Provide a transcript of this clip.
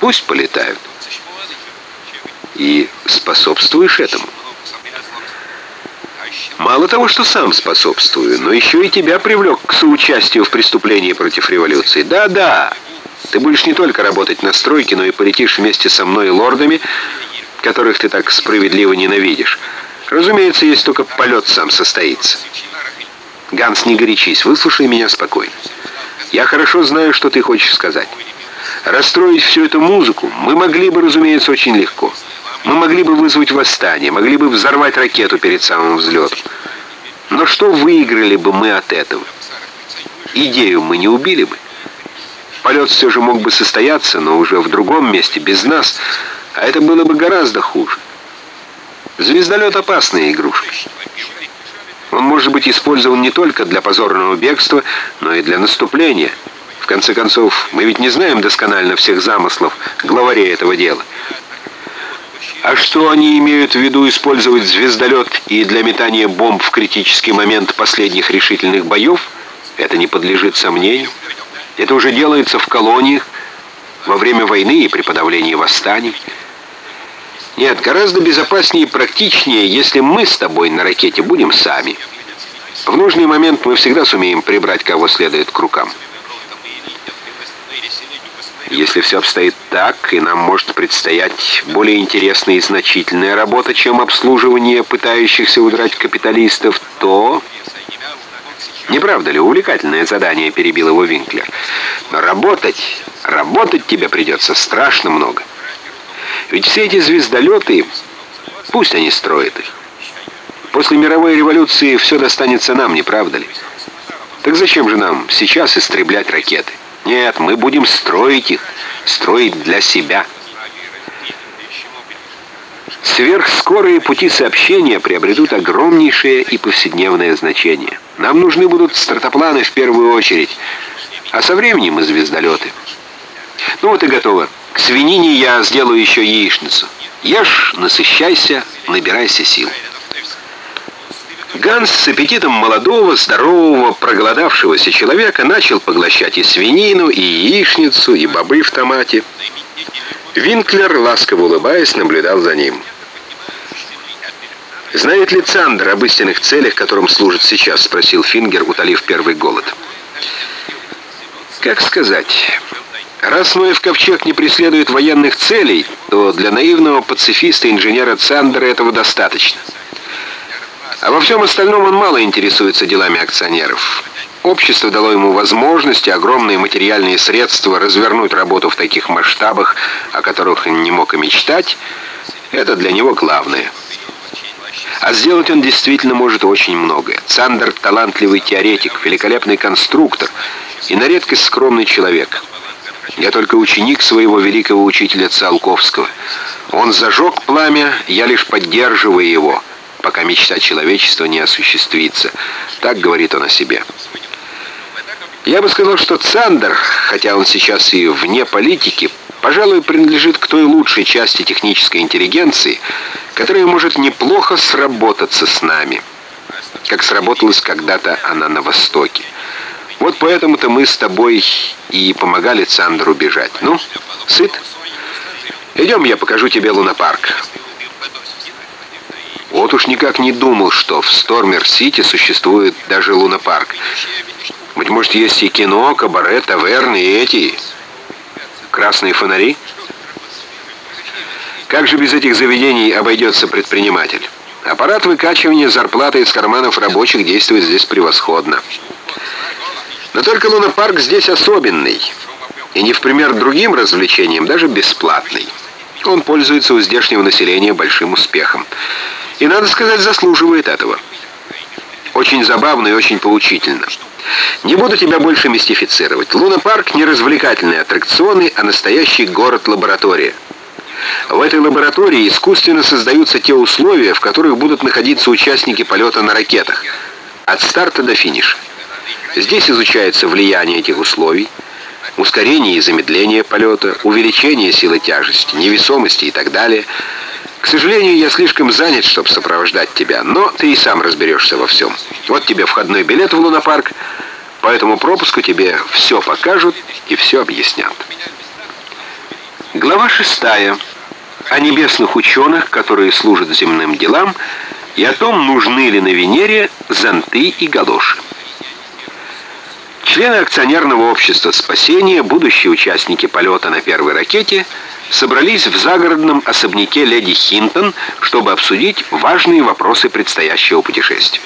Пусть полетают. И способствуешь этому. Мало того, что сам способствую, но еще и тебя привлек к соучастию в преступлении против революции. Да-да, ты будешь не только работать на стройке, но и полетишь вместе со мной и лордами, которых ты так справедливо ненавидишь. Разумеется, если только полет сам состоится. Ганс, не горячись, выслушай меня спокойно. Я хорошо знаю, что ты хочешь сказать. Расстроить всю эту музыку мы могли бы, разумеется, очень легко. Мы могли бы вызвать восстание, могли бы взорвать ракету перед самым взлетом. Но что выиграли бы мы от этого? Идею мы не убили бы. Полет все же мог бы состояться, но уже в другом месте, без нас, а это было бы гораздо хуже. Звездолет — опасная игрушка. Он может быть использован не только для позорного бегства, но и для наступления. Конце концов, мы ведь не знаем досконально всех замыслов главарей этого дела. А что они имеют в виду использовать звездолет и для метания бомб в критический момент последних решительных боев, это не подлежит сомнению. Это уже делается в колониях, во время войны и при подавлении восстаний. Нет, гораздо безопаснее и практичнее, если мы с тобой на ракете будем сами. В нужный момент мы всегда сумеем прибрать кого следует к рукам. Если все обстоит так, и нам может предстоять более интересная и значительная работа, чем обслуживание пытающихся удрать капиталистов, то... Не правда ли, увлекательное задание, перебил его Винклер. Но работать, работать тебе придется страшно много. Ведь все эти звездолеты, пусть они строят их. После мировой революции все достанется нам, не правда ли? Так зачем же нам сейчас истреблять ракеты? Нет, мы будем строить их, строить для себя. Сверхскорые пути сообщения приобретут огромнейшее и повседневное значение. Нам нужны будут стратопланы в первую очередь, а со временем и звездолеты. Ну вот и готово. К свинине я сделаю еще яичницу. Ешь, насыщайся, набирайся сил. Ганс с аппетитом молодого, здорового, проголодавшегося человека начал поглощать и свинину, и яичницу, и бобы в томате. Винклер, ласково улыбаясь, наблюдал за ним. «Знает ли Цандер об истинных целях, которым служит сейчас?» — спросил Фингер, утолив первый голод. «Как сказать? Раз Ноев ковчег не преследует военных целей, то для наивного пацифиста-инженера Цандера этого достаточно». А во всем остальном он мало интересуется делами акционеров. Общество дало ему возможности, огромные материальные средства развернуть работу в таких масштабах, о которых он не мог и мечтать. Это для него главное. А сделать он действительно может очень многое. Цандер – талантливый теоретик, великолепный конструктор и на редкость скромный человек. Я только ученик своего великого учителя Циолковского. Он зажег пламя, я лишь поддерживаю его – пока мечта человечества не осуществится. Так говорит он о себе. Я бы сказал, что Цандер, хотя он сейчас и вне политики, пожалуй, принадлежит к той лучшей части технической интеллигенции, которая может неплохо сработаться с нами, как сработалась когда-то она на Востоке. Вот поэтому-то мы с тобой и помогали Цандеру бежать. Ну, сыт? Идем, я покажу тебе лунопарк. Вот уж никак не думал, что в Стормер-Сити существует даже лунопарк. Быть может, есть и кино, кабаре, таверны и эти... красные фонари? Как же без этих заведений обойдется предприниматель? Аппарат выкачивания зарплаты из карманов рабочих действует здесь превосходно. Но только лунопарк здесь особенный. И не в пример другим развлечениям, даже бесплатный. Он пользуется у здешнего населения большим успехом. И, надо сказать, заслуживает этого. Очень забавно и очень поучительно. Не буду тебя больше мистифицировать. Луна-парк не развлекательные аттракционы, а настоящий город-лаборатория. В этой лаборатории искусственно создаются те условия, в которых будут находиться участники полета на ракетах. От старта до финиша. Здесь изучается влияние этих условий, ускорение и замедление полета, увеличение силы тяжести, невесомости и так далее – к сожалению, я слишком занят, чтобы сопровождать тебя, но ты и сам разберешься во всем. Вот тебе входной билет в лунопарк, по этому пропуску тебе все покажут и все объяснят. Глава шестая. О небесных ученых, которые служат земным делам, и о том, нужны ли на Венере зонты и галоши. Члены акционерного общества «Спасение», будущие участники полета на первой ракете, собрались в загородном особняке леди Хинтон, чтобы обсудить важные вопросы предстоящего путешествия.